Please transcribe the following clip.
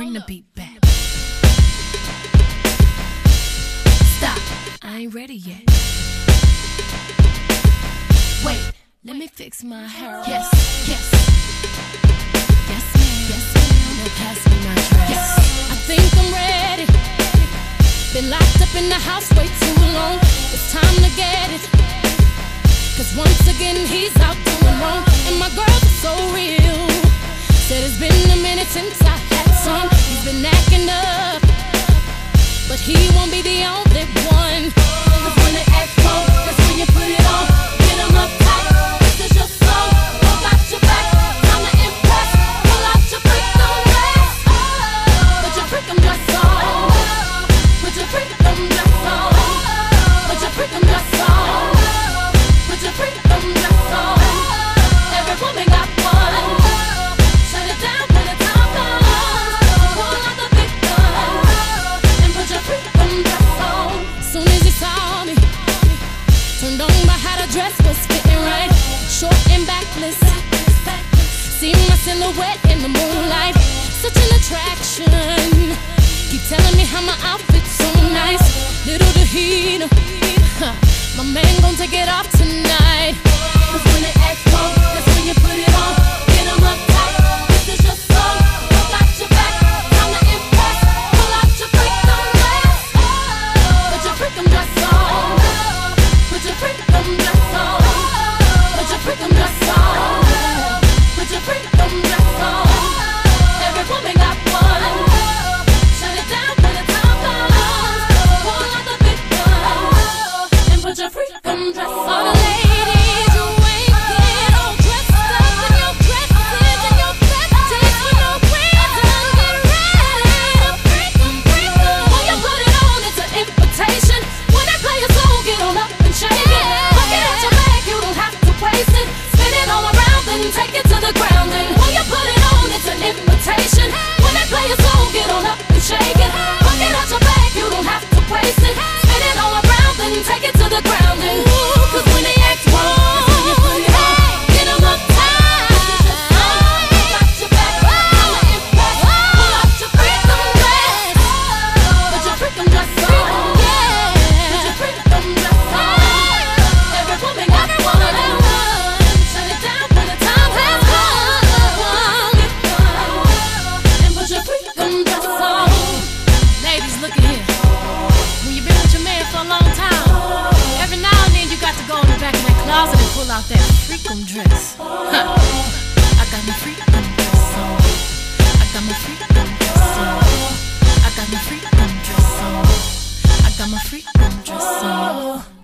bring the beat back. Stop, I ain't ready yet. Wait, let me fix my hair. Yes, yes. Yes. Yes, ma'am. Pass me my dress. Yes, I think I'm ready. Been locked up in the house way too long. It's time to get it. Cause once again, he's out doing wrong. And my girls are so real. Said it's been a minute since I but he won't be the only dress was fitting right, short and backless. See my silhouette in the moonlight, such an attraction. Keep telling me how my outfit's so nice, little to heat. Huh. My man gon' take it off tonight. dress. Huh. I got my freakum dress on. I got my freakum dress on. I got my freakum dress on. I got my freakum dress on.